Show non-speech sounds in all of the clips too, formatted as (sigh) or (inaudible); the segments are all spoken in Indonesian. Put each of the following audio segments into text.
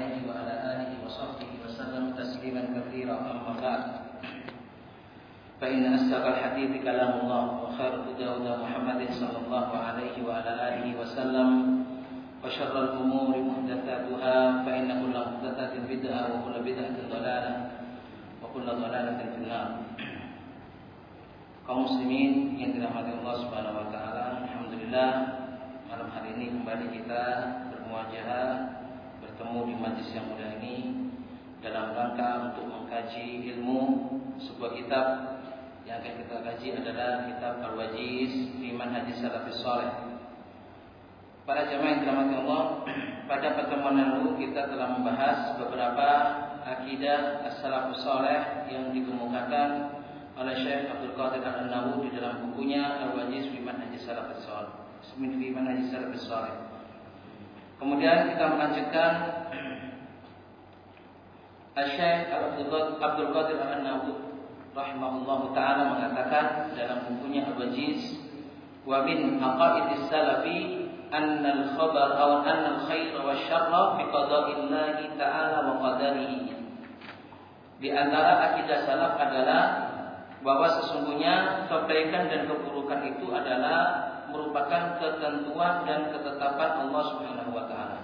عليه وعلى آله وصحبه وسلم تسليما كثيرا أما بعد فإن أصدق الحديث كلام الله وخير هدى هدى محمد صلى الله عليه وعلى آله وسلم وشر الأمور محدثاتها فإن كل محدثة بدعة وكل بدعة ضلالة وكل ضلالة في النار kaum muslimin yang dirahmati Allah Subhanahu wa taala. Alhamdulillah malam hari ini kembali kita bermuajah bertemu di majlis yang mulia ini dalam rangka untuk mengkaji ilmu sebuah kitab yang akan kita kaji adalah kitab Al-Wajiz fi Manhaj Salafis Saleh. Para jamaah yang dirahmati Allah, (clears throat) pada pertemuan lalu kita telah membahas beberapa akidah as-salafus saleh yang dikemukakan oleh Syekh Abdul Qadir Al-Nawu di dalam bukunya Al-Wajiz fi Manhaj Manhaj Salafus Salih. Kemudian kita melanjutkan Syekh Abdul Qadir Al-Nawu rahimahullahu taala mengatakan dalam bukunya Al-Wajiz wa min aqaidis salafi anna al-khabar aw anna al-khair wa syarra bi qada'illahi ta'ala wa qadarihi. Di antara akidah salaf adalah bahwa sesungguhnya kebaikan dan keburukan itu adalah merupakan ketentuan dan ketetapan Allah Subhanahu wa taala.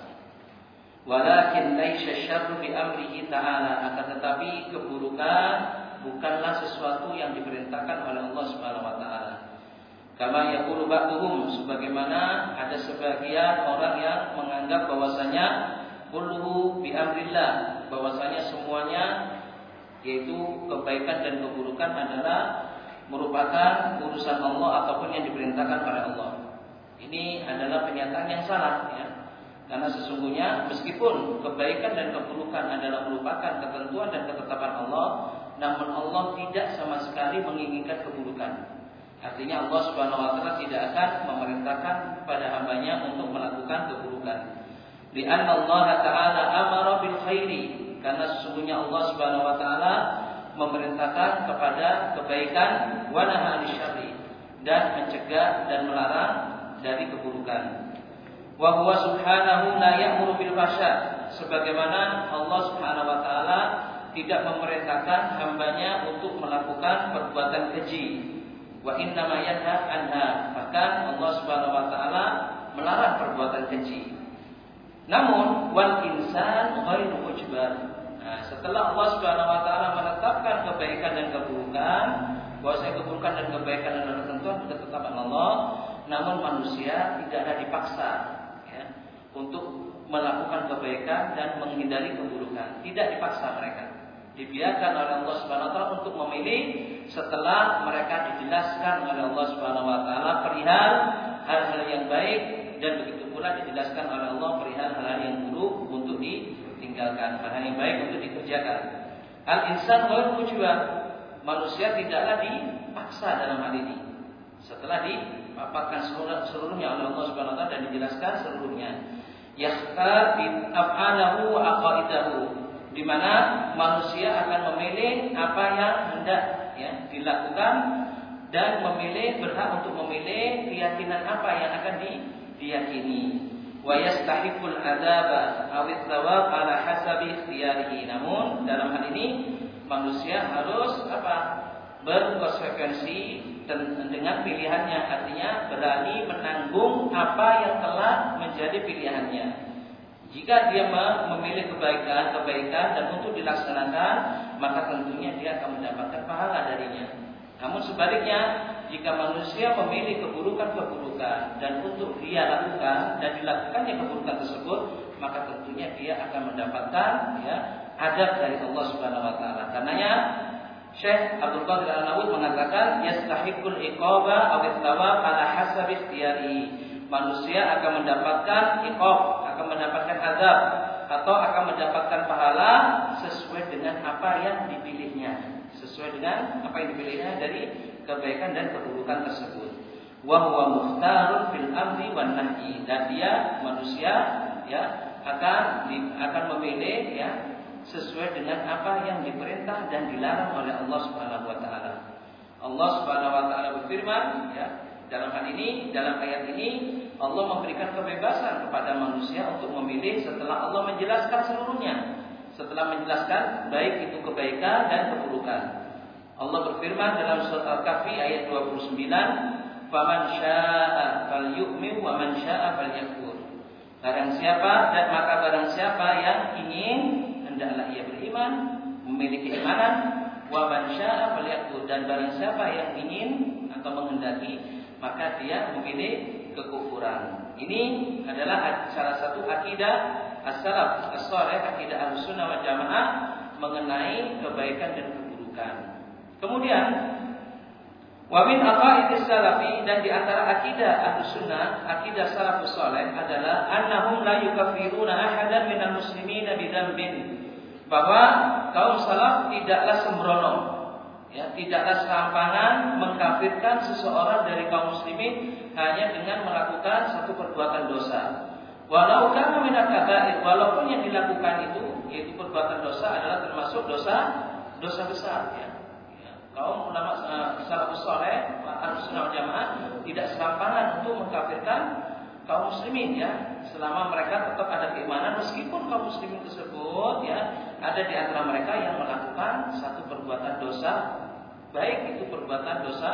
Walakin laisa syarru bi amrihi ta'ala akan tetapi keburukan bukanlah sesuatu yang diperintahkan oleh Allah Subhanahu wa taala. Kama yaqulu ba'dhum sebagaimana ada sebagian orang yang menganggap bahwasanya kulluhu bi amrillah bahwasanya semuanya yaitu kebaikan dan keburukan adalah merupakan urusan Allah ataupun yang diperintahkan oleh Allah. Ini adalah pernyataan yang salah ya. Karena sesungguhnya meskipun kebaikan dan keburukan adalah merupakan ketentuan dan ketetapan Allah, namun Allah tidak sama sekali menginginkan keburukan. Artinya Allah Subhanahu wa taala tidak akan memerintahkan pada hambanya untuk melakukan keburukan. Di Allah taala amara bil khairi karena sesungguhnya Allah Subhanahu wa taala memerintahkan kepada kebaikan wa nahaa dan mencegah dan melarang dari keburukan. Wa huwa subhanahu la ya'muru bil sebagaimana Allah Subhanahu wa taala tidak memerintahkan hambanya untuk melakukan perbuatan keji. Wa inna ma yanha anha. Bahkan Allah Subhanahu wa taala melarang perbuatan keji. Namun wal insan ghairu mujbar. Setelah Allah Subhanahu wa taala menetapkan kebaikan dan keburukan, bahwasanya keburukan dan kebaikan adalah ketentuan ketetapan Allah, namun manusia tidak ada dipaksa ya, untuk melakukan kebaikan dan menghindari keburukan. Tidak dipaksa mereka. Dibiarkan oleh Allah Subhanahu wa taala untuk memilih setelah mereka dijelaskan oleh Allah Subhanahu wa taala perihal hal-hal yang baik dan begitu pula dijelaskan oleh Allah perihal hal yang buruk untuk ditinggalkan, hal yang baik untuk dikerjakan. Al insan wal juga manusia tidaklah dipaksa dalam hal ini. Setelah dipaparkan seluruhnya oleh Allah Subhanahu wa taala dan dijelaskan seluruhnya. Yakhtar bi af'alahu wa aqaidahu di mana manusia akan memilih apa yang hendak ya dilakukan dan memilih berhak untuk memilih keyakinan apa yang akan di diyakini wa yastahiqul adzaba aw tsawab ala hasabi ikhtiyarihi namun dalam hal ini manusia harus apa? berkonsekuensi dengan pilihannya. Artinya berani menanggung apa yang telah menjadi pilihannya. Jika dia memilih kebaikan kebaikan dan untuk dilaksanakan maka tentunya dia akan mendapatkan pahala darinya namun sebaliknya jika manusia memilih keburukan-keburukan dan untuk dia lakukan dan dilakukannya keburukan tersebut, maka tentunya dia akan mendapatkan ya adab dari Allah Subhanahu wa taala. Karenanya Syekh Abdul Qadir Al-Nawud mengatakan yastahiqul iqaba aw thawab ala hasab ikhtiyari. Manusia akan mendapatkan iqab, akan mendapatkan azab atau akan mendapatkan pahala sesuai dengan apa yang dipilihnya, sesuai dengan apa yang dipilihnya dari kebaikan dan keburukan tersebut. Wa huwa mukhtarun fil amri wan nahyi dan dia manusia ya akan akan memilih ya sesuai dengan apa yang diperintah dan dilarang oleh Allah Subhanahu wa taala. Allah Subhanahu wa taala berfirman ya Dalam hal ini, dalam ayat ini Allah memberikan kebebasan kepada manusia untuk memilih setelah Allah menjelaskan seluruhnya. Setelah menjelaskan baik itu kebaikan dan keburukan. Allah berfirman dalam surat Al-Kahfi ayat 29, "Faman syaa'a falyu'min wa man syaa'a falyakfur." Barang siapa dan maka barang siapa yang ingin hendaklah ia beriman, memiliki keimanan, wa man syaa'a falyakfur dan barang siapa yang ingin atau menghendaki maka dia memilih kekufuran. Ini adalah salah satu akidah as-salaf as-salih, akidah wal jamaah mengenai kebaikan dan keburukan. Kemudian Wa min aqaidis salafi dan di antara akidah Ahlussunnah, akidah salafus saleh adalah annahum la yukaffiruna ahadan minal muslimina bidzambin. Bahwa kaum salaf tidaklah sembrono ya, tidaklah serampangan mengkafirkan seseorang dari kaum muslimin hanya dengan melakukan satu perbuatan dosa. Walau kana minat kabair, walaupun yang dilakukan itu yaitu perbuatan dosa adalah termasuk dosa dosa besar ya. ya. Kaum ulama uh, salafus saleh, sunnah jamaah tidak serampangan untuk mengkafirkan kaum muslimin ya selama mereka tetap ada keimanan meskipun kaum muslimin tersebut ya ada di antara mereka yang melakukan satu perbuatan dosa baik itu perbuatan dosa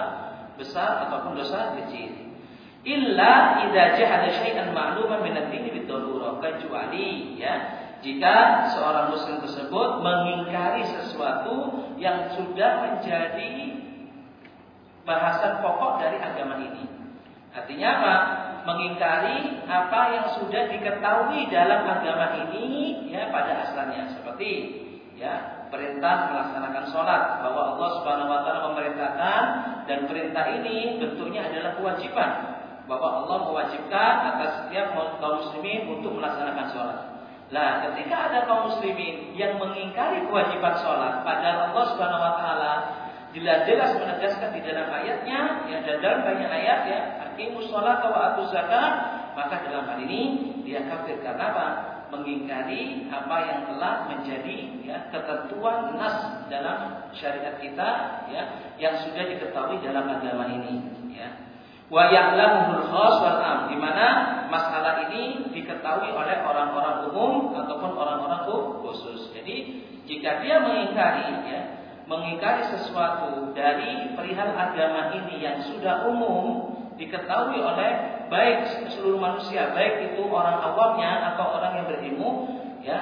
besar ataupun dosa kecil illa idza jahada syai'an ma'luman min ad-din kecuali ya jika seorang muslim tersebut mengingkari sesuatu yang sudah menjadi bahasan pokok dari agama ini. Artinya apa? Mengingkari apa yang sudah diketahui dalam agama ini ya pada asalnya. Seperti ya perintah melaksanakan sholat bahwa Allah Subhanahu Wa Taala memerintahkan dan perintah ini bentuknya adalah kewajiban bahwa Allah mewajibkan atas setiap kaum muslimin untuk melaksanakan sholat. Nah, ketika ada kaum muslimin yang mengingkari kewajiban sholat, padahal Allah Subhanahu Wa Taala jelas-jelas menegaskan di dalam ayatnya, ya dan dalam banyak ayat ya, aqimus sholat wa atuz zakat, maka dalam hal ini dia kafir karena apa? Mengingkari apa yang telah menjadi ya, ketentuan nas dalam syariat kita ya, yang sudah diketahui dalam agama ini. Wa ya'lamuhul khas wal am, di mana masalah ini diketahui oleh orang-orang umum ataupun orang-orang khusus. Jadi jika dia mengingkari ya, mengingkari sesuatu dari perihal agama ini yang sudah umum diketahui oleh baik seluruh manusia, baik itu orang awamnya atau orang yang berilmu, ya.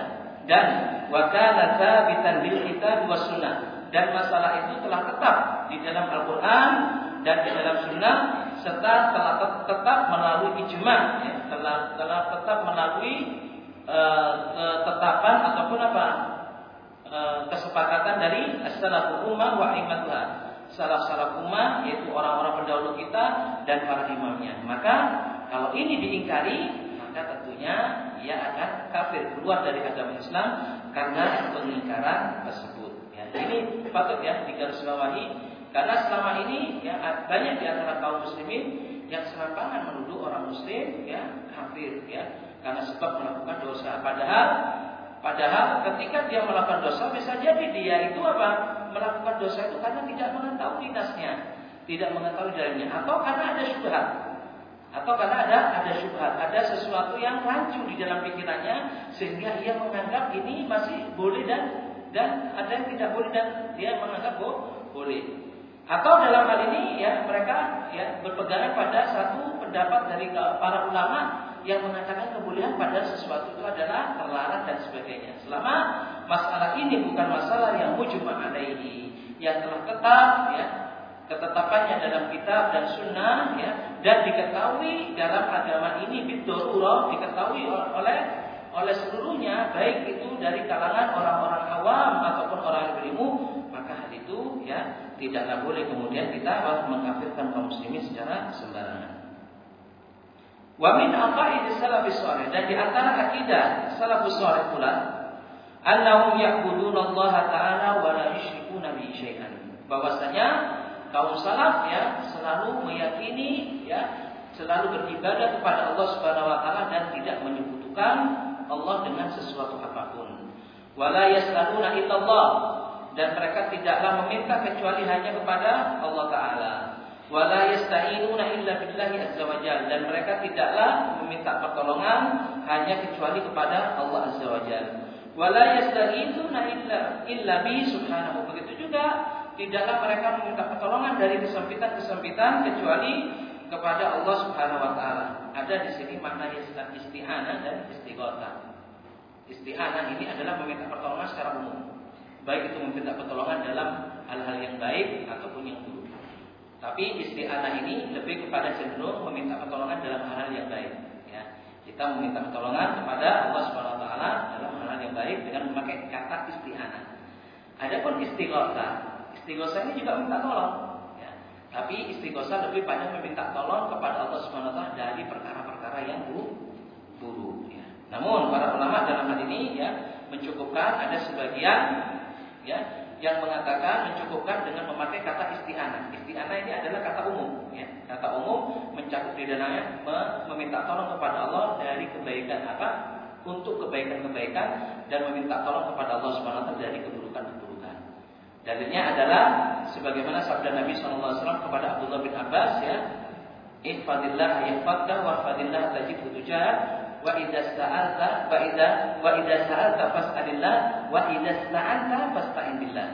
Dan wakala tsabitan bil kitab was sunnah. Dan masalah itu telah tetap di dalam Al-Qur'an dan di dalam sunnah serta telah tetap melalui ijma, ya, telah telah tetap melalui uh, ketetapan ataupun apa Eh, kesepakatan dari as-salaful ummah wa imatuha. Salaf-salaf ummah yaitu orang-orang pendahulu kita dan para imamnya. Maka kalau ini diingkari, maka tentunya ia akan kafir keluar dari agama Islam karena pengingkaran tersebut. Ya, ini patut ya digarisbawahi karena selama ini ya banyak di antara kaum muslimin yang serampangan menuduh orang muslim ya kafir ya karena sebab melakukan dosa padahal Padahal ketika dia melakukan dosa bisa jadi dia itu apa? Melakukan dosa itu karena tidak mengetahui dinasnya, tidak mengetahui dalilnya, atau karena ada syubhat, atau karena ada ada syubhat, ada sesuatu yang rancu di dalam pikirannya sehingga ia menganggap ini masih boleh dan dan ada yang tidak boleh dan dia menganggap boleh. Atau dalam hal ini ya mereka ya berpegangan pada satu pendapat dari para ulama yang mengatakan kebolehan pada sesuatu itu adalah terlarang dan sebagainya. Selama masalah ini bukan masalah yang mujma alaihi, yang telah tetap ya, ketetapannya dalam kitab dan sunnah ya, dan diketahui dalam agama ini bidururah diketahui oleh oleh seluruhnya baik itu dari kalangan orang-orang awam ataupun orang berilmu maka hal itu ya tidaklah boleh kemudian kita mengkafirkan kaum muslimin secara sembarangan. Wa min aqaid salafis salih dan di antara akidah salafus salih pula annahum ya'buduna Allah taala wa la yusyrikuna syai'an. Bahwasanya kaum salaf ya selalu meyakini ya selalu beribadah kepada Allah Subhanahu wa taala dan tidak menyekutukan Allah dengan sesuatu apa pun. Wala yas'aluna illallah dan mereka tidaklah meminta kecuali hanya kepada Allah taala. wala yasta'inuna illa billahi azza wajalla dan mereka tidaklah meminta pertolongan hanya kecuali kepada Allah azza wajalla wala yasta'inuna illa illa bi subhanahu begitu juga tidaklah mereka meminta pertolongan dari kesempitan-kesempitan kecuali kepada Allah Subhanahu wa taala. Ada di sini makna isti'anah dan istighothah. Isti'anah ini adalah meminta pertolongan secara umum. Baik itu meminta pertolongan dalam hal-hal yang baik ataupun yang buruk. Tapi isti'anah ini lebih kepada cenderung meminta pertolongan dalam hal-hal yang baik. Ya. Kita meminta pertolongan kepada Allah Subhanahu wa taala dalam hal-hal yang baik dengan memakai kata isti'anah. Adapun istighosah, istighosah ini juga minta tolong. Ya. Tapi istighosah lebih pada meminta tolong kepada Allah Subhanahu wa taala dari perkara-perkara yang buruk. Ya. Namun para ulama dalam hal ini ya mencukupkan ada sebagian ya yang mengatakan mencukupkan dengan memakai kata isti'anah. Isti'anah ini adalah kata umum, ya. Kata umum mencakup di dalamnya meminta tolong kepada Allah dari kebaikan apa? Untuk kebaikan-kebaikan dan meminta tolong kepada Allah taala dari keburukan-keburukan. Dalilnya adalah sebagaimana sabda Nabi SAW kepada Abdullah bin Abbas ya, "Ihfadillah yahfadka wa ihfadillah tajidhu tujah wa idza sa'alta wa idza wa idza sa'alta fas'alillah wa idza sta'anta fasta'in billah.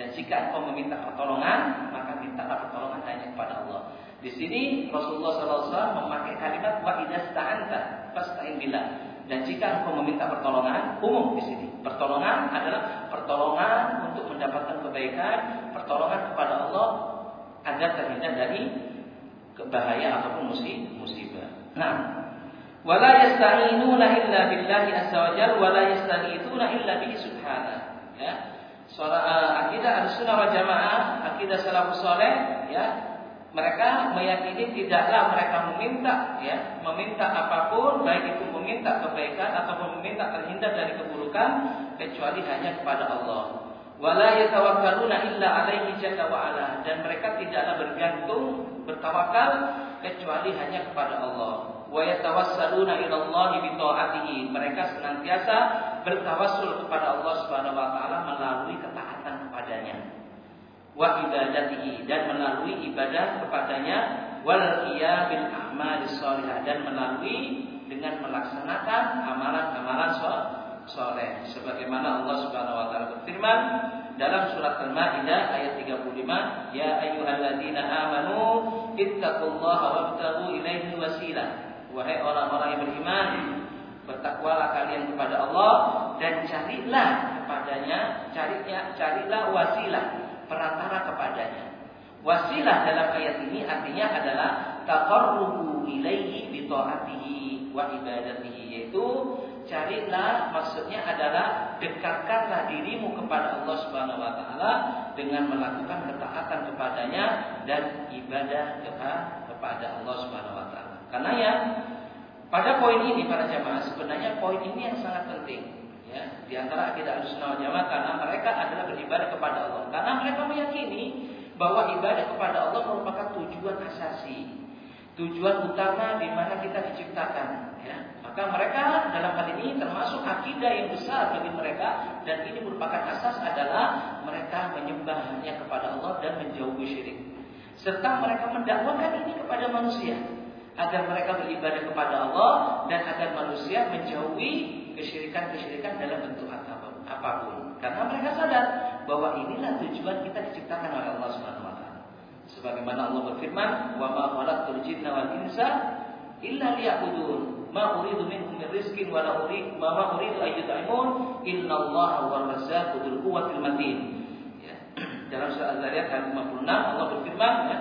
Dan jika engkau meminta pertolongan, maka mintalah pertolongan hanya kepada Allah. Di sini Rasulullah SAW memakai kalimat wa idza sta'anta fasta'in billah. Dan jika engkau meminta pertolongan, umum di sini. Pertolongan adalah pertolongan untuk mendapatkan kebaikan, pertolongan kepada Allah agar terhindar dari bahaya ataupun musibah. Nah, wala yasta'inuna illa billahi azza wajalla wala yastaghithuna illa bihi ya. Uh, akidah Ahlussunnah wal Jamaah, akidah salafus saleh ya, mereka meyakini tidaklah mereka meminta ya, meminta apa pun baik itu meminta kebaikan ataupun meminta terhindar dari keburukan kecuali hanya kepada Allah. Wala yatawakkaluna illa alaihi jalla wa ala. Dan mereka tidaklah bergantung bertawakal kecuali hanya kepada Allah wa yatawassaluna ila Allah bi taatihi. Mereka senantiasa bertawassul kepada Allah Subhanahu wa taala melalui ketaatan kepadanya. Wa ibadatihi. Dan melalui ibadah kepadanya. Wal bil a'mal shalihah dan melalui dengan melaksanakan amalan-amalan soleh. Sebagaimana Allah Subhanahu wa taala berfirman dalam surat Al-Maidah ayat 35 ya ayyuhalladzina amanu ittaqullaha wabtaghu ilaihi wasilah Wahai orang-orang yang beriman, bertakwalah kalian kepada Allah dan carilah kepadanya, carinya, carilah wasilah, perantara kepadanya. Wasilah dalam ayat ini artinya adalah taqarrubu ilaihi bi taatihi wa ibadatihi yaitu carilah maksudnya adalah dekatkanlah dirimu kepada Allah Subhanahu wa taala dengan melakukan ketaatan kepadanya dan ibadah kepada Allah Subhanahu wa. Karena ya pada poin ini para jamaah sebenarnya poin ini yang sangat penting ya di antara akidah Ahlussunnah Jamaah karena mereka adalah beribadah kepada Allah. Karena mereka meyakini bahwa ibadah kepada Allah merupakan tujuan asasi, tujuan utama di mana kita diciptakan ya. Maka mereka dalam hal ini termasuk akidah yang besar bagi mereka dan ini merupakan asas adalah mereka menyembah hanya kepada Allah dan menjauhi syirik. Serta mereka mendakwakan ini kepada manusia agar mereka beribadah kepada Allah dan agar manusia menjauhi kesyirikan-kesyirikan dalam bentuk apa pun. Karena mereka sadar bahwa inilah tujuan kita diciptakan oleh Allah Subhanahu wa taala. Sebagaimana Allah berfirman, "Wa ma khalaqtul jinna wal insa illa liya'budun." Ma uridu minhum min rizqin wa la uridu ma ma uridu inna Allah huwal razzaqu quwwatil matin. Ya. (clears throat) Dalam surah Az-Zariyat ayat 56 Allah berfirman ya,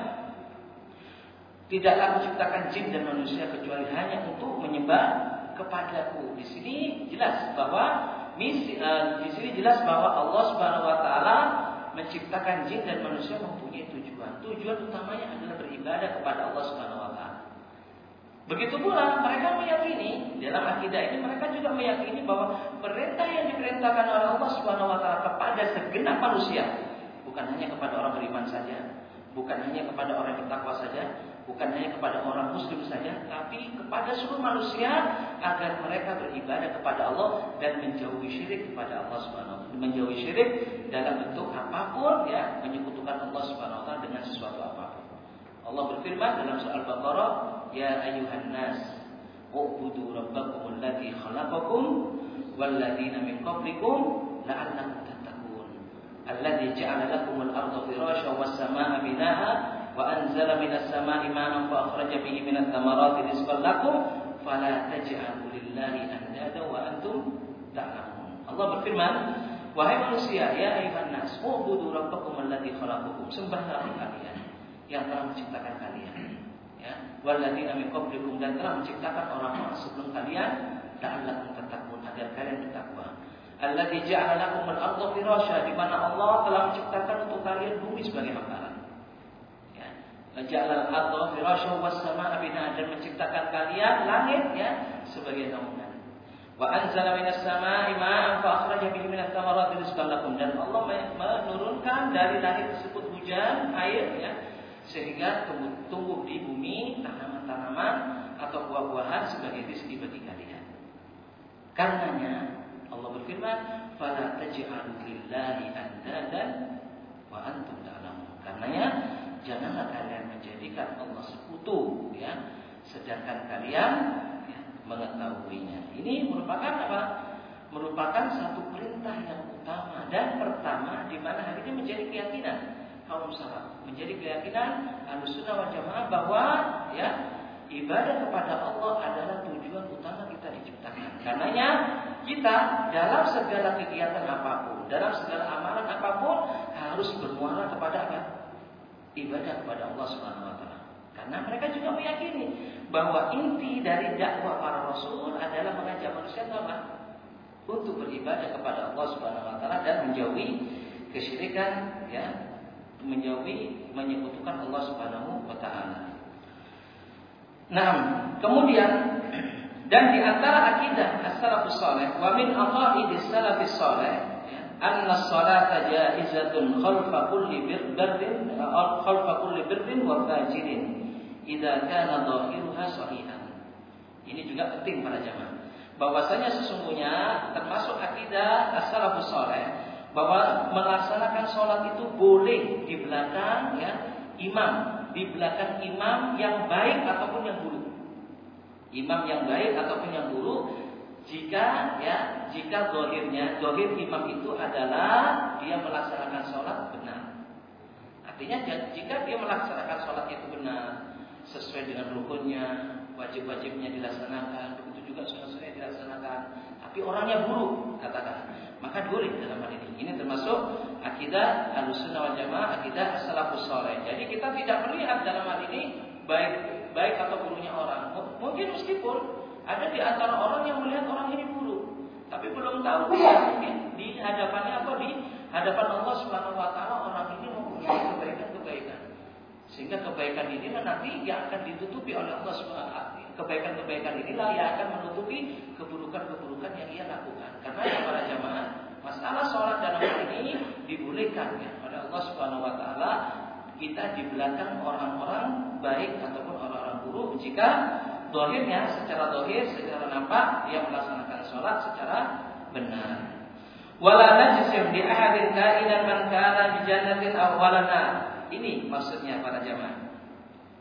Tidaklah menciptakan jin dan manusia kecuali hanya untuk menyembah kepadaku. Di sini jelas bahwa misi uh, di sini jelas bahwa Allah Subhanahu wa taala menciptakan jin dan manusia mempunyai tujuan. Tujuan utamanya adalah beribadah kepada Allah Subhanahu wa taala. Begitu pula mereka meyakini dalam akidah ini mereka juga meyakini bahwa perintah yang diperintahkan oleh Allah Subhanahu wa taala kepada segenap manusia bukan hanya kepada orang beriman saja, bukan hanya kepada orang yang bertakwa saja, bukan hanya kepada orang muslim saja tapi kepada seluruh manusia agar mereka beribadah kepada Allah dan menjauhi syirik kepada Allah Subhanahu menjauhi syirik dalam bentuk apa pun ya menyekutukan Allah Subhanahu wa taala dengan sesuatu apa pun Allah berfirman dalam surah Al-Baqarah, "Ya ayuhan nas, ubudu rabbakum alladhi khalaqakum walladzina min qablikum la'allakum tattaqun." Alladhi ja'ala lakum al-ardha firashan was-samaa'a binaa'a wa anzala minas samaa'i ma'an fa akhraja bihi minats thamarati rizqan lakum fala taj'alu lillahi andada wa antum ta'lamun. Allah berfirman, Wahai manusia, ya ayuhan nas, ubudu rabbakum alladhi khalaqakum. Sembahlah kalian yang telah menciptakan kalian. Ya, walladzina min qablikum dan telah menciptakan orang-orang sebelum kalian la'allakum tattaqun agar kalian bertakwa. Alladzi ja'ala lakum al-ardha firasya di mana Allah telah menciptakan untuk kalian bumi sebagai hamparan. Ja'ala al-ardha firasya was samaa'a bina'an dan menciptakan kalian langit ya sebagai naungan. Wa anzala minas samaa'i ma'an fa akhraja bihi minats thamarati rizqan lakum dan Allah menurunkan dari langit tersebut hujan air ya sehingga tumbuh di bumi tanaman-tanaman atau buah-buahan sebagai rezeki bagi kalian. Karenanya Allah berfirman, "Fala taj'alu lillahi andadan wa antum ta'lamun." Karenanya janganlah kalian menjadikan Allah sekutu ya, sedangkan kalian ya, mengetahuinya. Ini merupakan apa? Merupakan satu perintah yang utama dan pertama di mana hal ini menjadi keyakinan kaum salaf. Menjadi keyakinan Ahlussunnah wal Jamaah bahwa ya ibadah kepada Allah adalah tujuan utama kita diciptakan. Karenanya kita dalam segala kegiatan apa pun, dalam segala amalan apa pun harus bermuara kepada apa? Ibadah kepada Allah Subhanahu wa taala. Karena mereka juga meyakini bahwa inti dari dakwah para rasul adalah mengajak manusia apa? Untuk beribadah kepada Allah Subhanahu wa taala dan menjauhi kesyirikan ya menjauhi menyekutukan Allah Subhanahu wa taala. Nah, kemudian dan di antara akidah as-salafus saleh wa min aqaidis salafis saleh anna salata jaizatun khalfa kulli birrin khalfa kulli birrin wa fajirin idza kana dhahiruha sahihan. Ini juga penting para jamaah. Bahwasanya sesungguhnya termasuk akidah as-salafus saleh bahwa melaksanakan sholat itu boleh di belakang ya imam, di belakang imam yang baik ataupun yang buruk. Imam yang baik ataupun yang buruk jika ya jika dohirnya dohir imam itu adalah dia melaksanakan sholat benar. Artinya jika dia melaksanakan sholat itu benar sesuai dengan rukunnya, wajib-wajibnya dilaksanakan, begitu juga sunnah-sunnah dilaksanakan. Tapi orangnya buruk katakan maka boleh dalam hal ini. Ini termasuk akidah Ahlussunnah wal Jamaah, akidah salafus saleh. Jadi kita tidak melihat dalam hal ini baik baik atau buruknya orang. Mungkin meskipun ada di antara orang yang melihat orang ini buruk, tapi belum tahu ya, mungkin di hadapannya apa di hadapan Allah Subhanahu wa taala orang ini mempunyai kebaikan-kebaikan. Sehingga kebaikan ini nanti yang akan ditutupi oleh Allah Subhanahu wa taala. Kebaikan-kebaikan inilah yang akan menutupi keburukan-keburukan yang ia lakukan. Karena ya para jamaah, masalah sholat dalam hal ini dibolehkan ya oleh Allah Subhanahu wa taala kita di belakang orang-orang baik ataupun orang-orang buruk jika dohirnya secara dohir, secara nampak dia melaksanakan sholat secara benar. Wala najsim di ahadin kainan man kana bi jannatin Ini maksudnya para jamaah.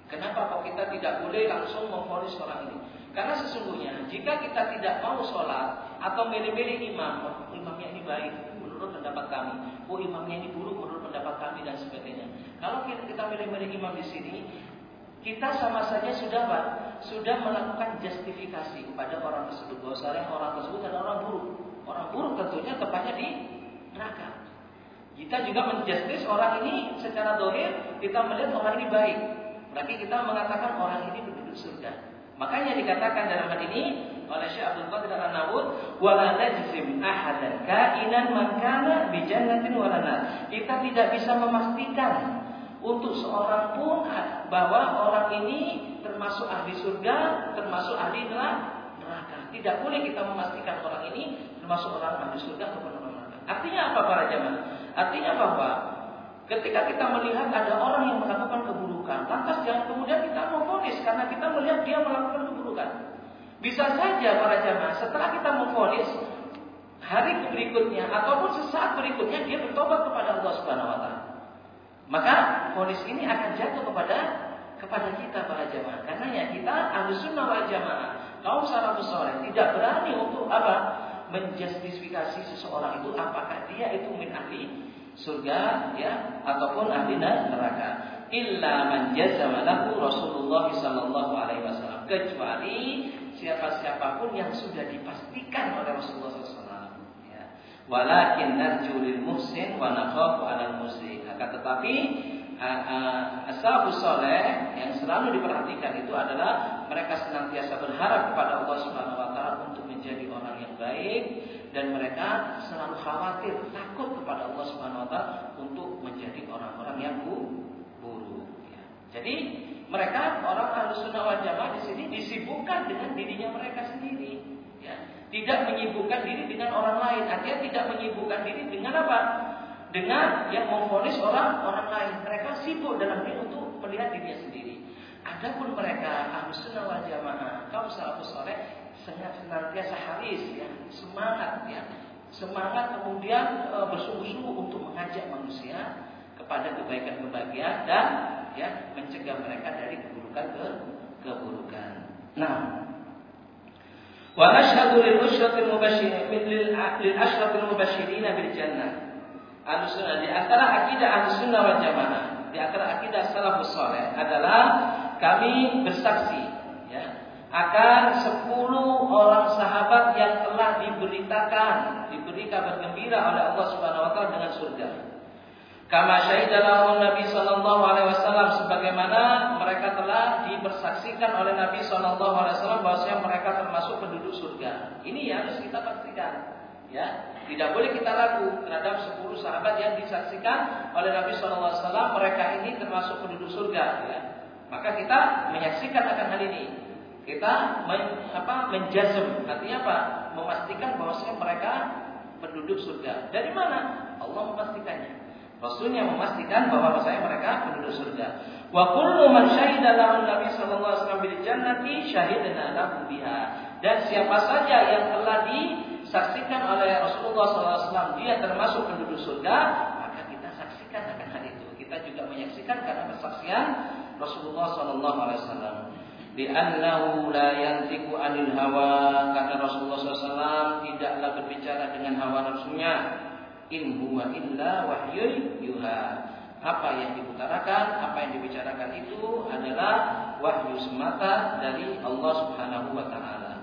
Kenapa kok kita tidak boleh langsung memfonis orang ini? Karena sesungguhnya jika kita tidak mau sholat atau milih-milih imam, oh, imamnya ini baik menurut pendapat kami, oh imamnya ini buruk menurut pendapat kami dan sebagainya. Kalau kita milih-milih imam di sini, kita sama saja sudah apa? Sudah melakukan justifikasi kepada orang tersebut bahwasanya orang tersebut adalah orang buruk. Orang buruk tentunya tepatnya di neraka. Kita juga menjustis orang ini secara dohir, kita melihat orang ini baik. Berarti kita mengatakan orang ini penduduk surga. Makanya dikatakan dalam hal ini oleh Syekh Abdul Qadir An-Nawud, "Wala najzim ahadan kainan man kana jannatin Kita tidak bisa memastikan untuk seorang pun bahwa orang ini termasuk ahli surga, termasuk ahli neraka. Tidak boleh kita memastikan orang ini termasuk orang ahli surga atau orang neraka. Artinya apa para jamaah? Artinya bahwa Ketika kita melihat ada orang yang melakukan keburukan, lantas jangan kemudian kita memfonis karena kita melihat dia melakukan keburukan. Bisa saja para jamaah setelah kita memfonis hari berikutnya ataupun sesaat berikutnya dia bertobat kepada Allah Subhanahu wa taala. Maka fonis ini akan jatuh kepada kepada kita para jamaah. Karena ya kita ahli sunnah wal jamaah, kaum salafus soleh tidak berani untuk apa? Menjustifikasi seseorang itu apakah dia itu min ahli surga ya ataupun ahli neraka. Illa man jazama lahu Rasulullah sallallahu alaihi wasallam. Kecuali siapa-siapapun yang sudah dipastikan oleh Rasulullah SAW. Walakin narju lil muhsin wa nakhafu 'alal musyi. Akan tetapi ashabus soleh yang selalu diperhatikan itu adalah mereka senantiasa berharap kepada Allah Subhanahu wa taala untuk menjadi orang yang baik dan mereka selalu khawatir takut kepada Allah Subhanahu wa taala untuk menjadi orang-orang yang buruk ya. Jadi mereka orang harus sunnah wal jamaah di sini disibukkan dengan dirinya mereka sendiri. Ya. Tidak menyibukkan diri dengan orang lain. Artinya tidak menyibukkan diri dengan apa? Dengan yang memfonis orang orang lain. Mereka sibuk dalam diri untuk melihat dirinya sendiri. Adapun mereka sunnah wal jamaah kaum salafus soleh senantiasa haris ya semangat ya semangat kemudian e, bersungguh-sungguh untuk mengajak manusia kepada kebaikan-kebahagiaan dan ya mencegah mereka dari keburukan ke keburukan. Nah, mubasyirin lil lil asyratil mubasyirin bil jannah. Ahlussunnah di antara akidah Ahlussunnah wal Jamaah, di antara akidah salafus adalah kami bersaksi ya akan sepuluh orang sahabat yang telah diberitakan, diberi kabar gembira oleh Allah Subhanahu wa taala dengan surga. Kama syahidalahum Nabi sallallahu alaihi wasallam sebagaimana mereka telah dipersaksikan oleh Nabi sallallahu alaihi wasallam bahwasanya mereka termasuk penduduk surga. Ini ya harus kita pastikan. Ya, tidak boleh kita ragu terhadap 10 sahabat yang disaksikan oleh Nabi sallallahu alaihi wasallam mereka ini termasuk penduduk surga ya. Maka kita menyaksikan akan hal ini. Kita men, apa menjazm artinya apa? Memastikan bahwasanya mereka penduduk surga. Dari mana? Allah memastikannya. Rasulnya memastikan bahwa saya mereka penduduk surga. Wa kullu man syahida lahu Nabi sallallahu alaihi wasallam bil jannati syahidna lahu biha. Dan siapa saja yang telah disaksikan oleh Rasulullah SAW dia termasuk penduduk surga, maka kita saksikan akan hal itu. Kita juga menyaksikan karena persaksian Rasulullah Sallallahu Alaihi Wasallam. Li'annahu la yantiku anil hawa karena Rasulullah SAW tidaklah berbicara dengan hawa nafsunya in huwa illa wahyun yuha. Apa yang diutarakan, apa yang dibicarakan itu adalah wahyu semata dari Allah Subhanahu wa taala.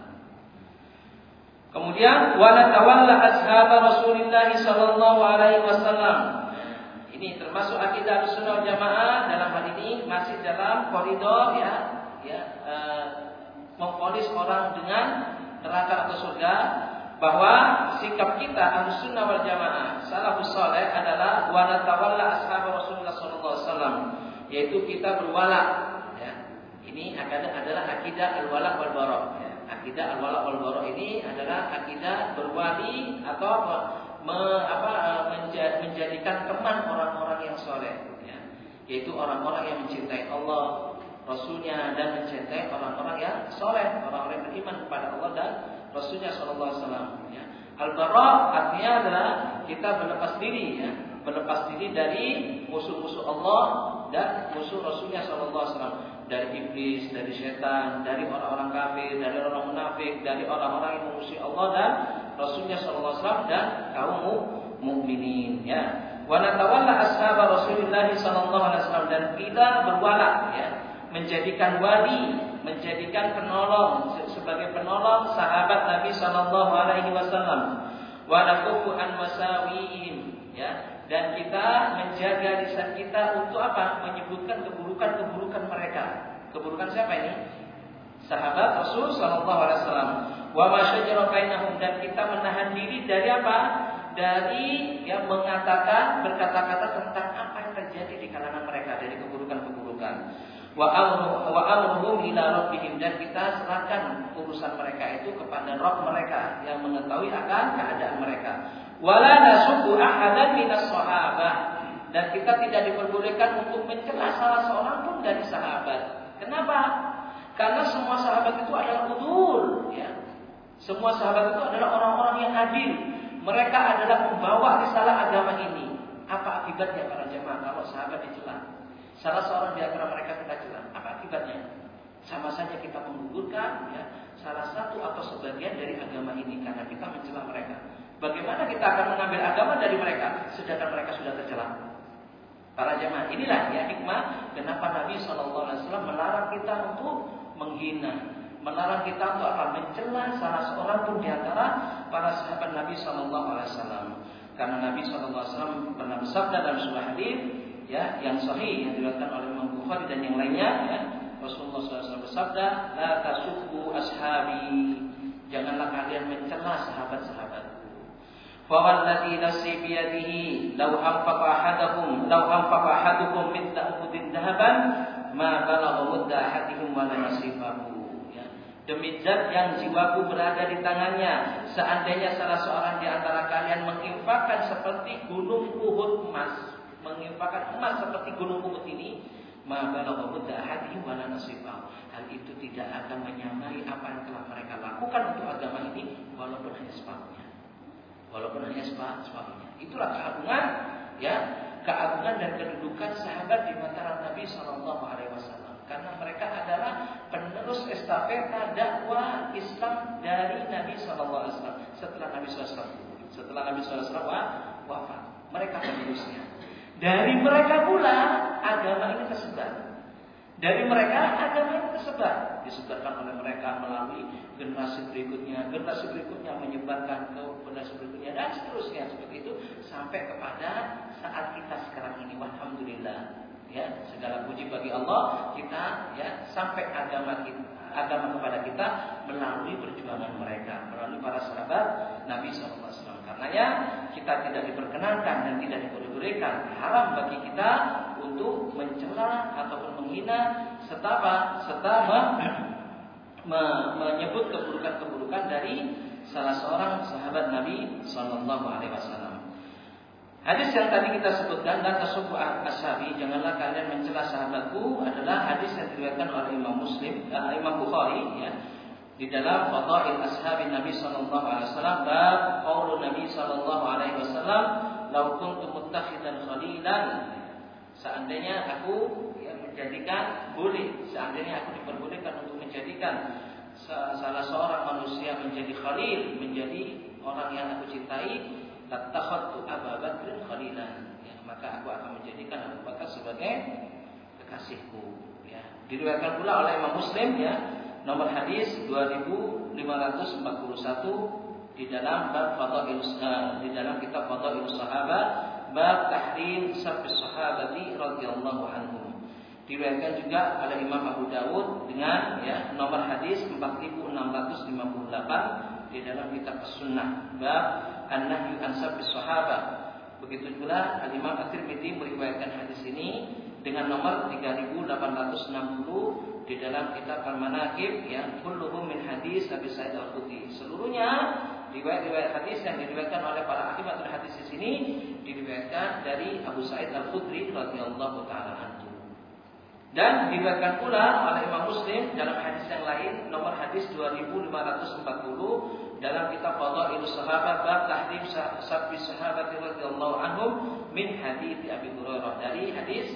Kemudian wala tawalla ashab Rasulullah sallallahu alaihi wasallam. Ini termasuk akidah Sunnah Jamaah dalam hal ini masih dalam koridor ya ya uh, memponis orang dengan neraka atau surga bahwa sikap kita Ahlussunnah wal Jamaah salafus saleh adalah wa natawalla ashab Rasulullah sallallahu alaihi wasallam yaitu kita berwala ya. Ini adalah akidah al-wala wal bara ya. Akidah al-wala wal bara ini adalah akidah berwali atau me, apa menjadikan teman orang-orang yang soleh ya. Yaitu orang-orang yang mencintai Allah Rasulnya dan mencintai orang-orang yang soleh, orang-orang yang beriman kepada Allah dan Rasulnya Shallallahu Alaihi Wasallam. Ya. Al-bara artinya adalah kita berlepas diri, ya, berlepas diri dari musuh-musuh Allah dan musuh Rasulnya Shallallahu Alaihi Wasallam dari iblis, dari setan, dari orang-orang kafir, dari orang munafik, dari orang-orang yang memusuhi Allah dan Rasulnya Shallallahu Alaihi Wasallam dan kaum mukminin. Ya. Wa natawalla ashab Rasulullah sallallahu alaihi wasallam dan kita berwala ya menjadikan wali, menjadikan penolong sebagai penolong sahabat Nabi Shallallahu Alaihi Wasallam. Walakufu an masawihim, ya. Dan kita menjaga lisan kita untuk apa? Menyebutkan keburukan-keburukan mereka. Keburukan siapa ini? Sahabat Rasul Shallallahu Alaihi Wasallam. Wa masyajarabainahum dan kita menahan diri dari apa? Dari yang mengatakan berkata-kata tentang apa yang terjadi di kalangan wa amruhum ila rabbihim dan kita serahkan urusan mereka itu kepada Rabb mereka yang mengetahui akan keadaan mereka. Wala nasubu ahadan minas sahabah dan kita tidak diperbolehkan untuk mencela salah seorang pun dari sahabat. Kenapa? Karena semua sahabat itu adalah udul, ya. Semua sahabat itu adalah orang-orang yang adil. Mereka adalah pembawa risalah agama ini. Apa akibatnya para jemaah kalau sahabat dicela? Salah seorang di antara mereka jelas. Apa akibatnya. Sama saja kita menggugurkan ya salah satu atau sebagian dari agama ini karena kita mencela mereka. Bagaimana kita akan mengambil agama dari mereka sedangkan mereka sudah tercela? Para jemaah inilah ya hikmah kenapa Nabi SAW melarang kita untuk menghina, melarang kita untuk apa? Mencela salah seorang pun di antara para sahabat Nabi SAW. Karena Nabi SAW pernah bersabda dalam sebuah hadis ya yang sahih yang diriwayatkan oleh Imam Bukhari dan yang lainnya ya Rasulullah SAW bersabda, La tasubbu ashabi. Janganlah kalian mencela sahabat-sahabatku. Fawalladhi nafsi biyadihi law anfaqa ahadakum law anfaqa ahadukum mithla uhudin dhahaban ma balagha mudda ahadihim wa la nasifahu. Ya. Demi zat yang jiwaku berada di tangannya, seandainya salah seorang di antara kalian menginfakkan seperti gunung Uhud emas, menginfakkan emas seperti gunung Uhud ini, ma balagha mudda ahadihim wa la. Hal itu tidak akan menyamai apa yang telah mereka lakukan untuk agama ini walaupun hanya separuhnya. Walaupun hanya separuhnya. Itulah keagungan ya, keagungan dan kedudukan sahabat di mata Nabi sallallahu alaihi wasallam. Karena mereka adalah penerus estafeta dakwah Islam dari Nabi sallallahu alaihi wasallam setelah Nabi SAW setelah Nabi SAW wafat. Mereka penerusnya. Dari mereka pula agama ini tersebar. Dari mereka agama ini tersebar, disebarkan oleh mereka melalui generasi berikutnya, generasi berikutnya menyebarkan ke generasi berikutnya dan seterusnya seperti itu sampai kepada saat kita sekarang ini. Alhamdulillah. Ya, segala puji bagi Allah kita ya sampai agama kita agama kepada kita melalui perjuangan mereka, melalui para sahabat Nabi SAW. Karenanya kita tidak diperkenankan dan tidak diperbolehkan haram bagi kita untuk mencela ataupun menghina serta me, me, menyebut keburukan-keburukan dari salah seorang sahabat Nabi Shallallahu Alaihi Wasallam. Hadis yang tadi kita sebutkan dan tasubbu ashabi janganlah kalian mencela sahabatku adalah hadis yang diriwayatkan oleh Imam Muslim, uh, Imam Bukhari ya. Di dalam fadail ashabi Nabi sallallahu alaihi wasallam bab qaul Nabi sallallahu alaihi wasallam law kuntu muttakhidan khalilan seandainya aku ya, menjadikan boleh seandainya aku diperbolehkan untuk menjadikan salah seorang manusia menjadi khalil menjadi orang yang aku cintai tattakhadtu Abu Bakr khalilan. Ya, maka aku akan menjadikan Abu Bakar sebagai kekasihku. Ya diriwayatkan pula oleh Imam Muslim ya. Nomor hadis 2541 di dalam bab fadail uh, di dalam kitab fadail sahabat bab tahrim sabbi sahabati radhiyallahu anhum. Diriwayatkan juga oleh Imam Abu Dawud dengan ya nomor hadis 4658 di dalam kitab As-Sunnah bab an-nahyu an sahabat. Begitu pula Al Imam At-Tirmidzi meriwayatkan hadis ini dengan nomor 3860 di dalam kitab Al-Manaqib yang kulluhum min hadis Nabi Sa'id Al-Khudri. Seluruhnya riwayat-riwayat hadis yang diriwayatkan oleh para akibat hadis di sini diriwayatkan dari Abu Sa'id Al-Khudri radhiyallahu taala. Dan diriwayatkan pula oleh Imam Muslim dalam hadis yang lain nomor hadis 2540 dalam kitab Fadhailus Sahabat bab tahrim sabbi sahabat radhiyallahu anhum min hadis Abi Hurairah dari hadis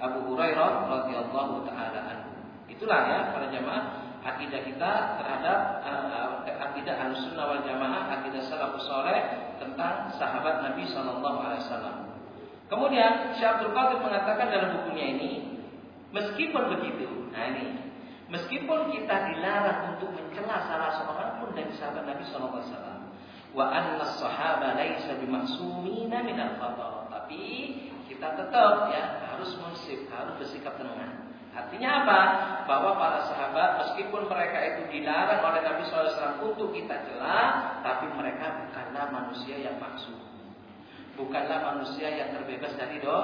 Abu Hurairah radhiyallahu taala anhu. Itulah ya para jamaah akidah kita terhadap uh, akidah Ahlussunnah wal Jamaah, akidah salafus saleh tentang sahabat Nabi sallallahu alaihi wasallam. Kemudian Syekh Abdul Qadir mengatakan dalam bukunya ini, meskipun begitu, nah ini, meskipun kita dilarang untuk mencela salah seorang pun dari sahabat Nabi wasallam, wa anna sahaba laisa bimaksumina minal khata, tapi kita tetap ya harus munsif, harus bersikap tenang. Artinya apa? Bahwa para sahabat meskipun mereka itu dilarang oleh Nabi SAW untuk kita celah, tapi mereka bukanlah manusia yang maksud. Bukanlah manusia yang terbebas dari do,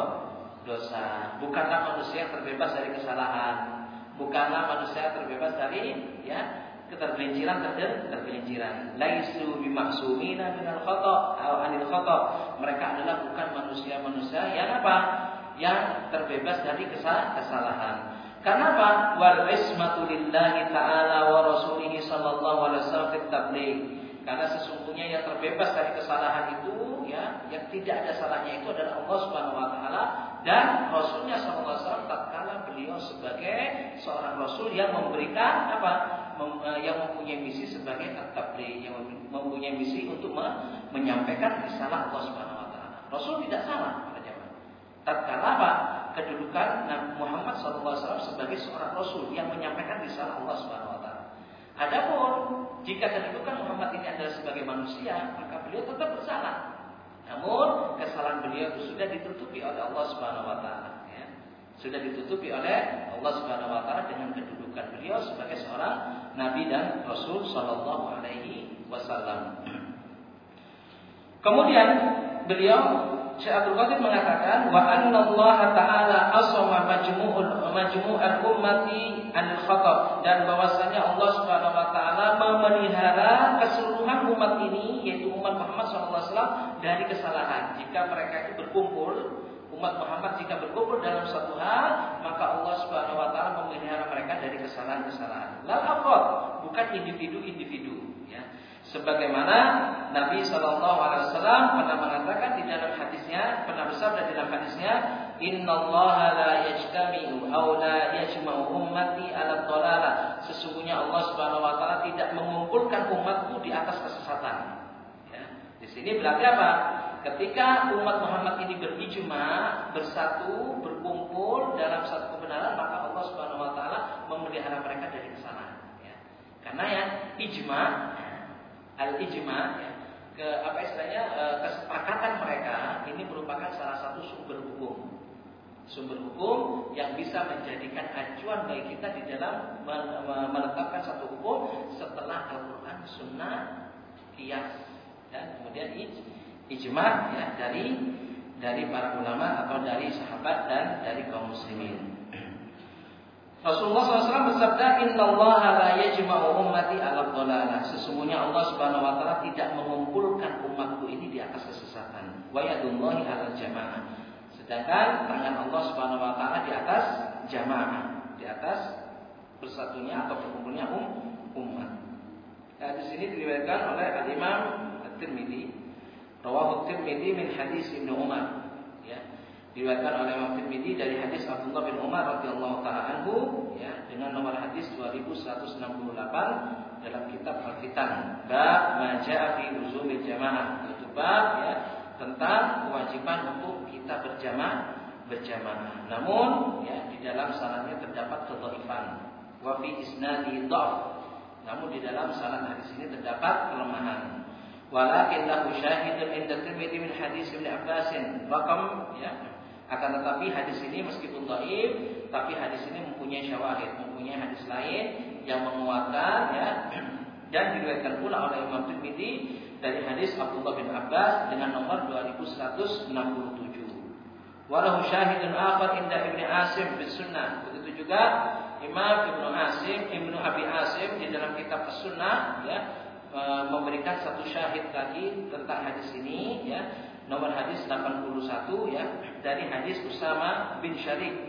dosa. Bukanlah manusia yang terbebas dari kesalahan. Bukanlah manusia yang terbebas dari ya ketergelinciran tergelinciran. Laisu bimaksumina minal khata' atau anil khata'. Mereka adalah bukan manusia-manusia yang apa? Yang terbebas dari kesalahan. Kenapa? Wal ismatu lillahi ta'ala wa rasulihi sallallahu alaihi wasallam fit. Karena sesungguhnya yang terbebas dari kesalahan itu ya, yang tidak ada salahnya itu adalah Allah Subhanahu wa taala dan Rasulnya SAW tatkala beliau sebagai seorang Rasul yang memberikan apa? Mem, eh, yang mempunyai misi sebagai tabligh, yang mempunyai misi untuk menyampaikan risalah Allah Subhanahu Wa Taala. Rasul tidak salah pada zaman. Tatkala apa? Kedudukan Nabi Muhammad SAW sebagai seorang Rasul yang menyampaikan risalah Allah Subhanahu Wa Taala. Adapun jika kedudukan Muhammad ini adalah sebagai manusia, maka beliau tetap bersalah. Namun kesalahan beliau itu sudah ditutupi oleh Allah Subhanahu wa taala ya. Sudah ditutupi oleh Allah Subhanahu wa taala dengan kedudukan beliau sebagai seorang nabi dan rasul sallallahu alaihi wasallam. Kemudian beliau Syekh Abdul Qadir mengatakan wa anna Allah taala asama majmu'ul majmu'al ummati anil khata dan bahwasanya Allah Subhanahu wa umat ini yaitu umat Muhammad SAW dari kesalahan. Jika mereka itu berkumpul umat Muhammad jika berkumpul dalam satu hal, maka Allah Subhanahu wa taala memelihara mereka dari kesalahan-kesalahan. La bukan individu-individu, ya. Sebagaimana Nabi Shallallahu Alaihi Wasallam pernah mengatakan di dalam hadisnya, pernah bersabda di dalam hadisnya, Inna Allah la yajtami'u aw la yajma'u ummati ala dhalala. Sesungguhnya Allah Subhanahu wa taala tidak mengumpulkan umatku di atas kesesatan. Ya. Di sini berarti apa? Ketika umat Muhammad ini berijma, bersatu, berkumpul dalam satu kebenaran, maka Allah Subhanahu wa taala memelihara mereka dari kesalahan. Ya. Karena ya ijma al-ijma ya, ke apa istilahnya e, kesepakatan mereka ini merupakan salah satu sumber. Sumber hukum yang bisa menjadikan acuan bagi kita di dalam menetapkan satu hukum setelah Al-Qur'an, Sunnah, Qiyas dan kemudian ijma ya dari dari para ulama atau dari sahabat dan dari kaum muslimin. Rasulullah SAW bersabda, Inna Allah la yajma'u ummati ala dhalalah. Sesungguhnya Allah Subhanahu wa taala tidak mengumpulkan umatku ini di atas kesesatan. Wa yadullahi ala jamaah. Sedangkan tangan Allah Subhanahu wa taala di atas jamaah, di atas bersatunya atau berkumpulnya um, umat. Nah, di sini diriwayatkan oleh Al-Imam At-Tirmidzi. Rawahu At-Tirmidzi min hadis Ibnu Umar diriwayatkan oleh Imam Tirmidzi dari hadis Abdullah bin Umar radhiyallahu taala anhu ya dengan nomor hadis 2168 dalam kitab Al-Fitan bab ma jaa fi jamaah itu bab ya tentang kewajiban untuk kita berjamaah berjamaah. Namun ya di dalam sanadnya terdapat kedhaifan wa fi isnadi dhaf. Namun di dalam sanad hadis ini terdapat kelemahan. Walakin lahu syahidun inda Tirmidzi min hadis Ibnu Abbas. Rakam ya akan tetapi hadis ini meskipun dhaif, tapi hadis ini mempunyai syawahid, mempunyai hadis lain yang menguatkan ya dan diriwayatkan pula oleh Imam Tirmidzi dari hadis Abdullah bin Abbas dengan nomor 2167. Walahu syahidun akhar inda Ibnu Asim bin Sunnah. Begitu juga Imam Ibnu Asim, Ibnu Abi Asim di dalam kitab As-Sunnah ya e, memberikan satu syahid lagi tentang hadis ini ya. Nomor hadis 81 ya dari hadis Usama bin Syarik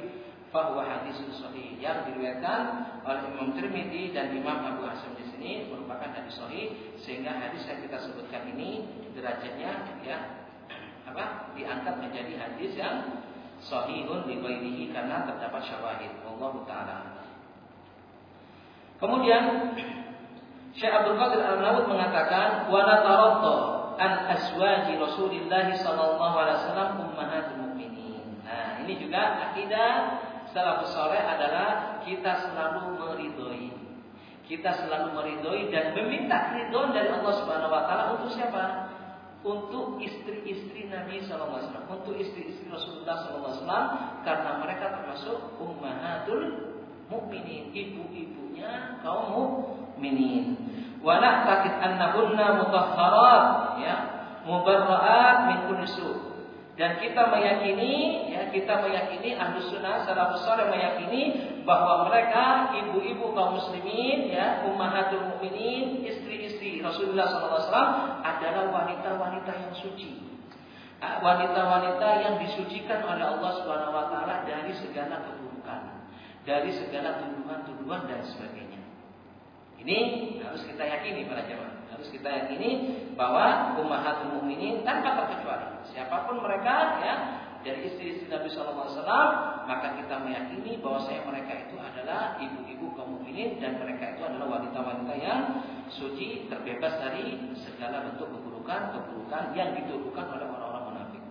bahwa hadis sahih. Yang diriwayatkan oleh Imam Tirmidzi dan Imam Abu Hasan di sini merupakan hadis sahih sehingga hadis yang kita sebutkan ini derajatnya ya apa diangkat menjadi hadis yang sahihun li karena terdapat syawahid Allah taala. Kemudian Syekh Abdul Qadir Al-Nawud mengatakan wala taradda an aswaji Rasulillah sallallahu alaihi wasallam ummahatul mukminin. Nah, ini juga akidah salafus saleh adalah kita selalu meridhoi. Kita selalu meridhoi dan meminta ridho dari Allah Subhanahu wa taala untuk siapa? Untuk istri-istri Nabi wasallam, untuk istri-istri Rasulullah wasallam karena mereka termasuk ummahatul mukminin, ibu-ibunya kaum mukminin. Wa na'taqid annahunna mutahharat ya mubarra'at min kulli dan kita meyakini ya kita meyakini ahlu sunnah salafus saleh meyakini bahwa mereka ibu-ibu kaum muslimin ya ummahatul mukminin istri-istri Rasulullah SAW adalah wanita-wanita yang suci ah, wanita-wanita yang disucikan oleh Allah Subhanahu wa taala dari segala keburukan dari segala tuduhan-tuduhan dan sebagainya ini harus kita yakini para jemaah. Harus kita yakini bahwa ummahatul mukminin tanpa terkecuali. Siapa siapa pun mereka ya dari istri-istri Nabi Wasallam maka kita meyakini bahwa saya mereka itu adalah ibu-ibu kaum mukminin dan mereka itu adalah wanita-wanita yang suci terbebas dari segala bentuk keburukan keburukan yang dituduhkan oleh orang-orang munafik.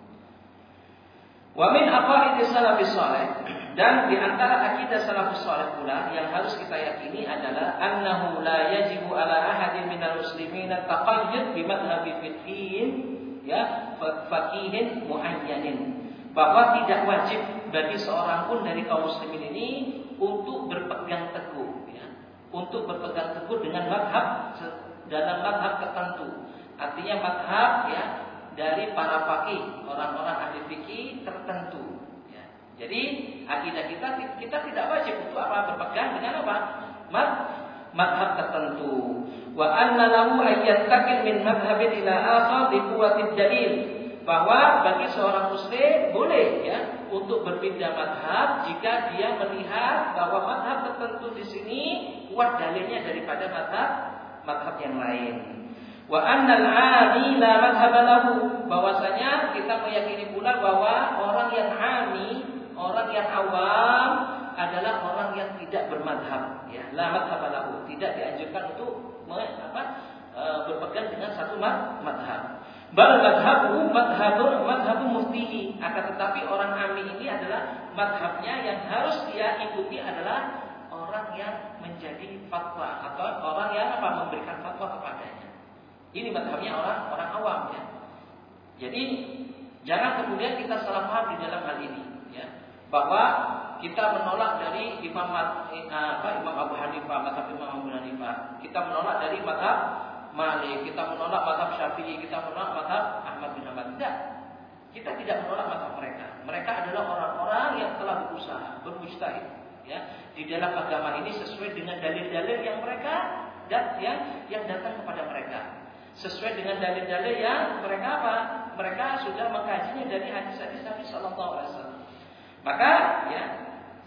Wa min aqaidis salafis saleh dan di antara akidah salafus saleh pula yang harus kita yakini adalah annahu la yajibu ala ahadin minal muslimin taqayyud bi madhhabi fiqhin ya faqihin muayyanin bahwa tidak wajib bagi seorang pun dari kaum muslimin ini untuk berpegang teguh ya. Untuk berpegang teguh dengan madhab dalam madhab tertentu. Artinya madhab ya dari para fakih, orang-orang ahli fikih tertentu. Ya. Jadi akidah kita kita tidak wajib untuk apa berpegang dengan apa mad madhab tertentu. Wa anna lahu ayyatakil min madhabin ila akhar bi dalil bahwa bagi seorang muslim boleh ya untuk berpindah madhab jika dia melihat bahwa madhab tertentu di sini kuat dalilnya daripada madhab madhab yang lain. Wa annal ami la madhab lahu bahwasanya kita meyakini pula bahwa orang yang ami, orang yang awam adalah orang yang tidak bermadhab ya la madhab lahu tidak dianjurkan untuk apa, e, berpegang dengan satu madhab. Bal madhabu madhabu madhabu muftihi. Akan tetapi orang ami ini adalah madhabnya yang harus dia ikuti adalah orang yang menjadi fatwa atau orang yang apa memberikan fatwa kepadanya. Ini madhabnya orang orang awam ya. Jadi jangan kemudian kita salah paham di dalam hal ini ya bahwa kita menolak dari Imam eh, apa Imam Abu Hanifah, madhab Imam Abu Hanifah. Kita menolak dari madhab Malik, kita menolak mazhab Syafi'i, kita menolak mazhab Ahmad bin Hanbal. Tidak. Kita tidak menolak mazhab mereka. Mereka adalah orang-orang yang telah berusaha, bermujtahid, ya, di dalam agama ini sesuai dengan dalil-dalil yang mereka dan yang yang datang kepada mereka. Sesuai dengan dalil-dalil yang mereka apa? Mereka sudah mengkajinya dari hadis-hadis Nabi Sallallahu Alaihi Wasallam. Maka ya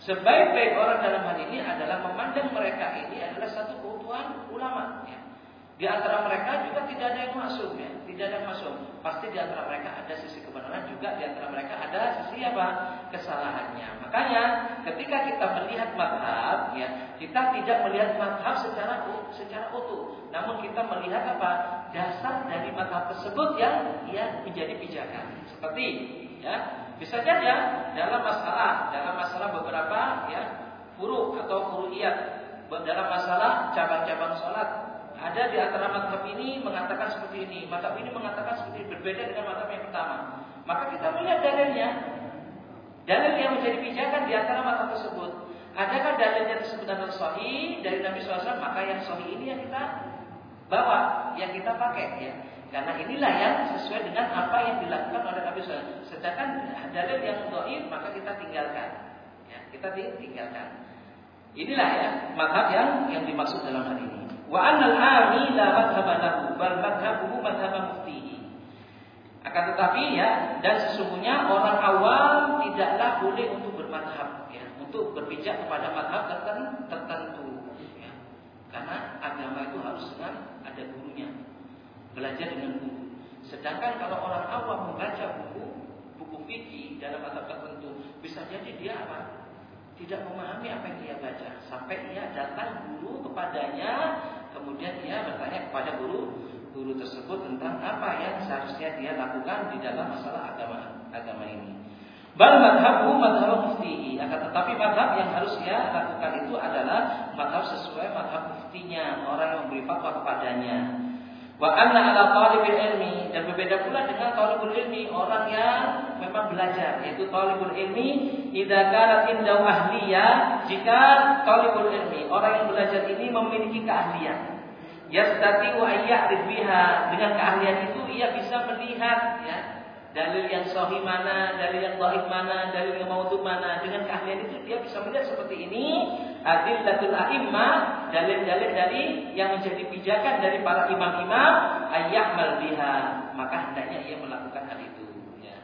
sebaik-baik orang dalam hal ini adalah memandang mereka ini adalah satu keutuhan ulama. Ya. Di antara mereka juga tidak ada yang masuk ya, tidak ada yang masuk. Pasti di antara mereka ada sisi kebenaran juga di antara mereka ada sisi apa? kesalahannya. Makanya ketika kita melihat madhab ya, kita tidak melihat madhab secara secara utuh, namun kita melihat apa? dasar dari madhab tersebut yang yang menjadi pijakan. Seperti ya, bisa saja dalam masalah dalam masalah beberapa ya furu atau furu'iyat dalam masalah cabang-cabang sholat ada di antara madhab ini mengatakan seperti ini, madhab ini mengatakan seperti ini, berbeda dengan madhab yang pertama. Maka kita melihat dalilnya. Dalil yang menjadi pijakan di antara madhab tersebut. Adakah dalilnya tersebut adalah sahih dari Nabi SAW? Maka yang sahih ini yang kita bawa, yang kita pakai. ya. Karena inilah yang sesuai dengan apa yang dilakukan oleh Nabi SAW. Sedangkan dalil yang doib maka kita tinggalkan. Ya, kita tinggalkan. Inilah ya madhab yang yang dimaksud dalam hal ini. Wa annal ami la madhhab lahu bal madhhabuhu madhhab muftihi. Akan tetapi ya dan sesungguhnya orang awam tidaklah boleh untuk bermadhab ya, untuk berpijak kepada madhab tertentu ya. Karena agama itu harus dengan ada gurunya. Belajar dengan guru. Sedangkan kalau orang awam membaca buku buku fikih dalam madhab tertentu, bisa jadi dia apa? Tidak memahami apa yang dia baca sampai ia datang guru kepadanya Kemudian dia bertanya kepada guru guru tersebut tentang apa yang seharusnya dia lakukan di dalam masalah agama agama ini. Bal madhabu madhab muftihi. Akan tetapi madhab yang harus dia lakukan itu adalah madhab sesuai madhab muftinya, orang yang memberi fatwa kepadanya. Wa anna ala talibil ilmi dan berbeda pula dengan talibul ilmi orang yang memang belajar yaitu talibul ilmi idza kanat indau ahliya jika talibul ilmi orang yang belajar ini memiliki keahlian. Yastati wa ayya'rif biha dengan keahlian itu ia bisa melihat ya dalil yang sahih mana, dalil yang dhaif mana, dalil yang maudhu mana. Dengan keahlian itu dia bisa melihat seperti ini adillatul a'immah, dalil-dalil dari yang menjadi pijakan dari para imam-imam ayyahmal biha. Maka hendaknya ia melakukan hal itu ya.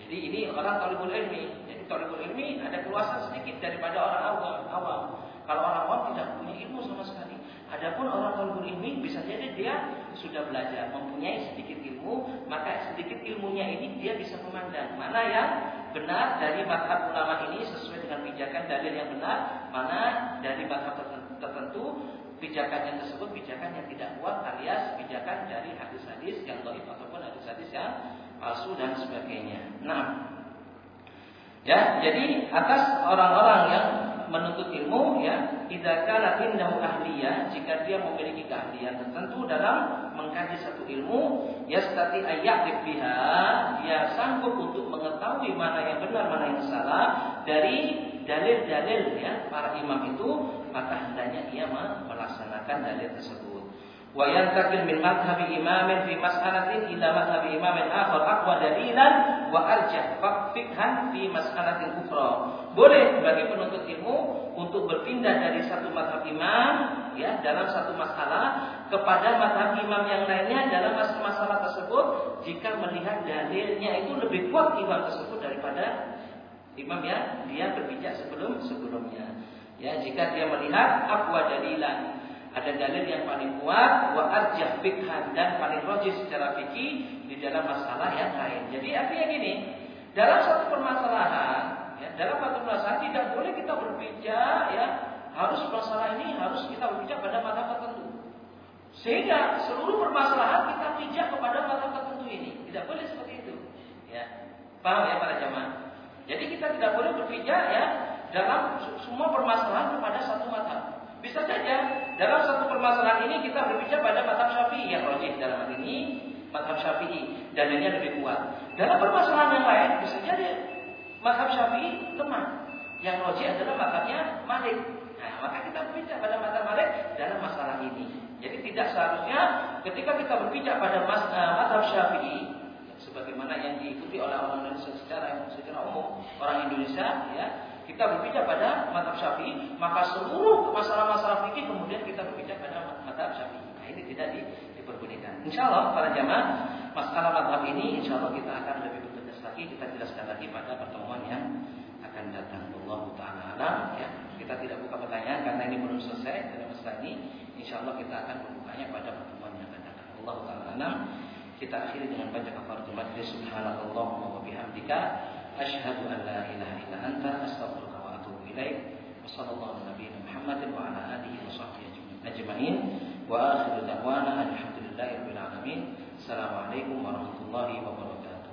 Jadi ini orang talibul ilmi. Jadi talibul ilmi ada keluasan sedikit daripada orang awam. awam. Kalau orang awam tidak punya ilmu sama sekali, Adapun orang talibul ilmi bisa jadi dia sudah belajar, mempunyai sedikit ilmu, maka sedikit ilmunya ini dia bisa memandang mana yang benar dari madhab ulama ini sesuai dengan pijakan dalil yang benar, mana dari madhab tertentu pijakannya tersebut pijakan yang tidak kuat alias pijakan dari hadis-hadis yang doib ataupun hadis-hadis yang palsu dan sebagainya. Nah, ya jadi atas orang-orang yang menuntut ilmu ya tidak kalah indahu ahliya jika dia memiliki keahlian tertentu dalam mengkaji satu ilmu ya stati ayat biha dia sanggup untuk mengetahui mana yang benar mana yang salah dari dalil-dalil ya para imam itu maka hendaknya ia melaksanakan dalil tersebut wa yantakil min madhhabi imamin fi mas'alatin ila madhhabi imamin akhar aqwa dalilan wa arjah fiqhan fi mas'alatin ukhra. Boleh bagi penuntut ilmu untuk berpindah dari satu madhab imam ya dalam satu masalah kepada madhab imam yang lainnya dalam masalah tersebut jika melihat dalilnya itu lebih kuat imam tersebut daripada imam yang dia berpijak sebelum sebelumnya. Ya, jika dia melihat aqwa dalilan ada dalil yang paling kuat wa arjah fikhan dan paling rojis secara fikih di dalam masalah yang lain. Jadi artinya gini, dalam satu permasalahan, ya, dalam satu permasalahan tidak boleh kita berbicara ya harus masalah ini harus kita berbicara pada mata tertentu. Sehingga seluruh permasalahan kita pijak kepada mata tertentu ini. Tidak boleh seperti itu. Ya. Paham ya para jamaah? Jadi kita tidak boleh berpijak ya dalam semua permasalahan kepada satu mata. Bisa saja dalam satu permasalahan ini kita berbicara pada madhab syafi'i yang rojih dalam hal ini madhab syafi'i dalilnya lebih kuat. Dalam permasalahan yang lain bisa jadi madhab syafi'i lemah. Yang rojih adalah madhabnya Malik. Nah, maka kita berbicara pada madhab Malik dalam masalah ini. Jadi tidak seharusnya ketika kita berbicara pada mas, madhab syafi'i sebagaimana yang diikuti oleh orang Indonesia secara secara umum orang Indonesia ya kita berbicara pada madhab syafi'i, maka seluruh masalah-masalah fikih kemudian kita berbicara pada madhab syafi'i. Nah ini tidak di, diperbolehkan. Insya Allah para jamaah masalah madhab ini insya Allah kita akan lebih bertegas lagi, kita jelaskan lagi pada pertemuan yang akan datang. Allah Taala ya. Kita tidak buka pertanyaan karena ini belum selesai dalam masalah ini. Insya Allah kita akan membukanya pada pertemuan yang akan datang. Allah Taala. Kita akhiri dengan baca kafaratul majlis subhanallah wa bihamdika أشهد أن لا إله إلا أنت أستغفرك وأتوب إليك. وصلى الله على نبينا محمد وعلى آله وصحبه أجمعين. وآخر دعوانا الحمد لله رب العالمين. السلام عليكم ورحمة الله وبركاته.